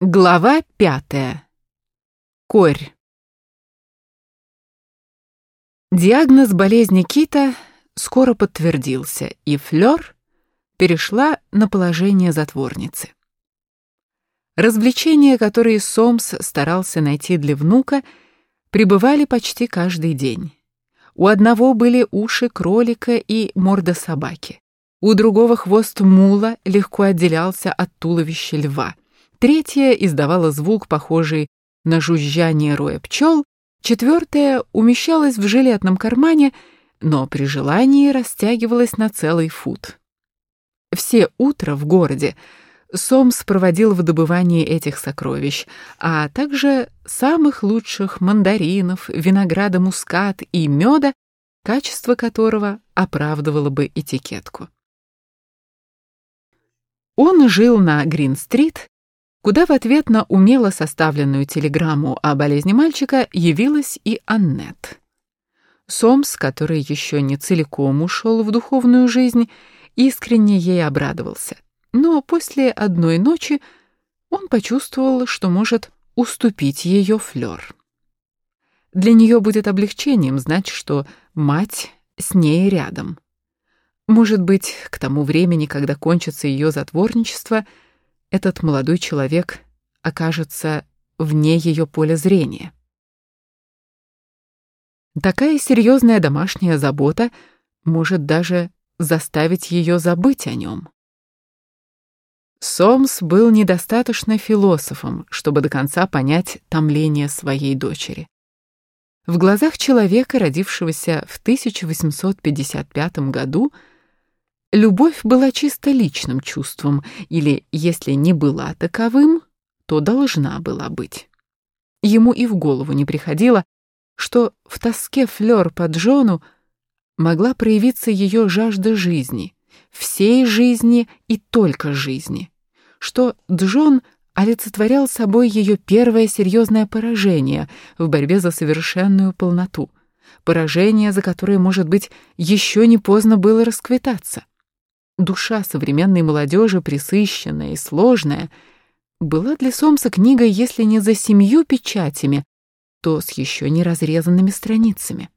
Глава пятая. Корь. Диагноз болезни Кита скоро подтвердился, и Флёр перешла на положение затворницы. Развлечения, которые Сомс старался найти для внука, пребывали почти каждый день. У одного были уши кролика и морда собаки. У другого хвост мула легко отделялся от туловища льва — Третья издавала звук, похожий на жужжание роя пчел, четвертая умещалась в жилетном кармане, но при желании растягивалась на целый фут. Все утро в городе Сомс проводил в добывании этих сокровищ, а также самых лучших мандаринов, винограда мускат и меда, качество которого оправдывало бы этикетку. Он жил на Грин-стрит, куда в ответ на умело составленную телеграмму о болезни мальчика явилась и Аннет. Сомс, который еще не целиком ушел в духовную жизнь, искренне ей обрадовался. Но после одной ночи он почувствовал, что может уступить ее флёр. Для нее будет облегчением знать, что мать с ней рядом. Может быть, к тому времени, когда кончится ее затворничество — этот молодой человек окажется вне ее поля зрения. Такая серьезная домашняя забота может даже заставить ее забыть о нем. Сомс был недостаточно философом, чтобы до конца понять томление своей дочери. В глазах человека, родившегося в 1855 году, Любовь была чисто личным чувством, или, если не была таковым, то должна была быть. Ему и в голову не приходило, что в тоске Флёр по Джону могла проявиться ее жажда жизни, всей жизни и только жизни, что Джон олицетворял собой ее первое серьезное поражение в борьбе за совершенную полноту, поражение, за которое, может быть, еще не поздно было расквитаться. Душа современной молодежи, присыщенная и сложная, была для Сомса книгой, если не за семью печатями, то с еще не разрезанными страницами.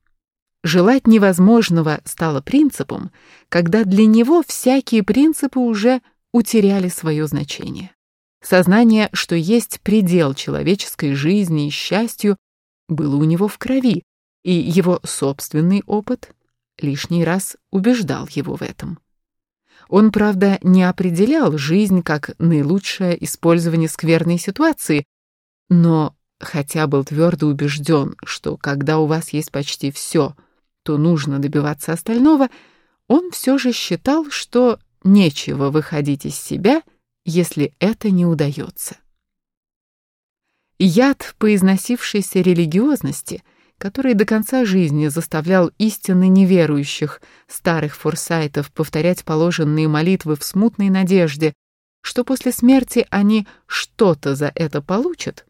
Желать невозможного стало принципом, когда для него всякие принципы уже утеряли свое значение. Сознание, что есть предел человеческой жизни и счастью, было у него в крови, и его собственный опыт лишний раз убеждал его в этом. Он, правда, не определял жизнь как наилучшее использование скверной ситуации, но хотя был твердо убежден, что когда у вас есть почти все, то нужно добиваться остального, он все же считал, что нечего выходить из себя, если это не удается. Яд по износившейся религиозности — который до конца жизни заставлял истинно неверующих старых форсайтов повторять положенные молитвы в смутной надежде, что после смерти они что-то за это получат,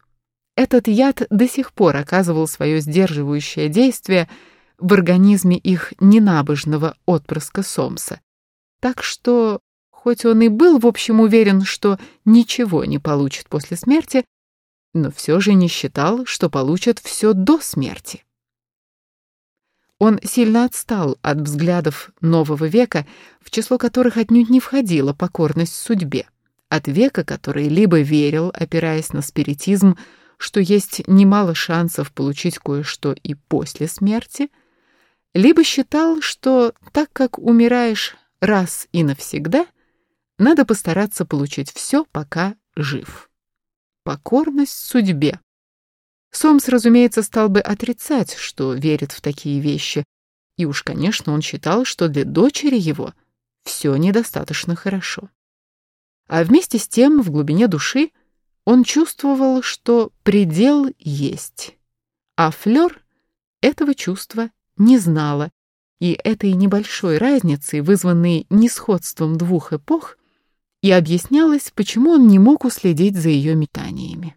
этот яд до сих пор оказывал свое сдерживающее действие в организме их ненабожного отпрыска Сомса. Так что, хоть он и был в общем уверен, что ничего не получит после смерти, но все же не считал, что получат все до смерти. Он сильно отстал от взглядов нового века, в число которых отнюдь не входила покорность судьбе, от века, который либо верил, опираясь на спиритизм, что есть немало шансов получить кое-что и после смерти, либо считал, что так как умираешь раз и навсегда, надо постараться получить все, пока жив. Покорность судьбе. Сомс, разумеется, стал бы отрицать, что верит в такие вещи, и уж, конечно, он считал, что для дочери его все недостаточно хорошо. А вместе с тем, в глубине души, он чувствовал, что предел есть, а Флёр этого чувства не знала, и этой небольшой разницей, вызванной несходством двух эпох, и объяснялось, почему он не мог уследить за ее метаниями.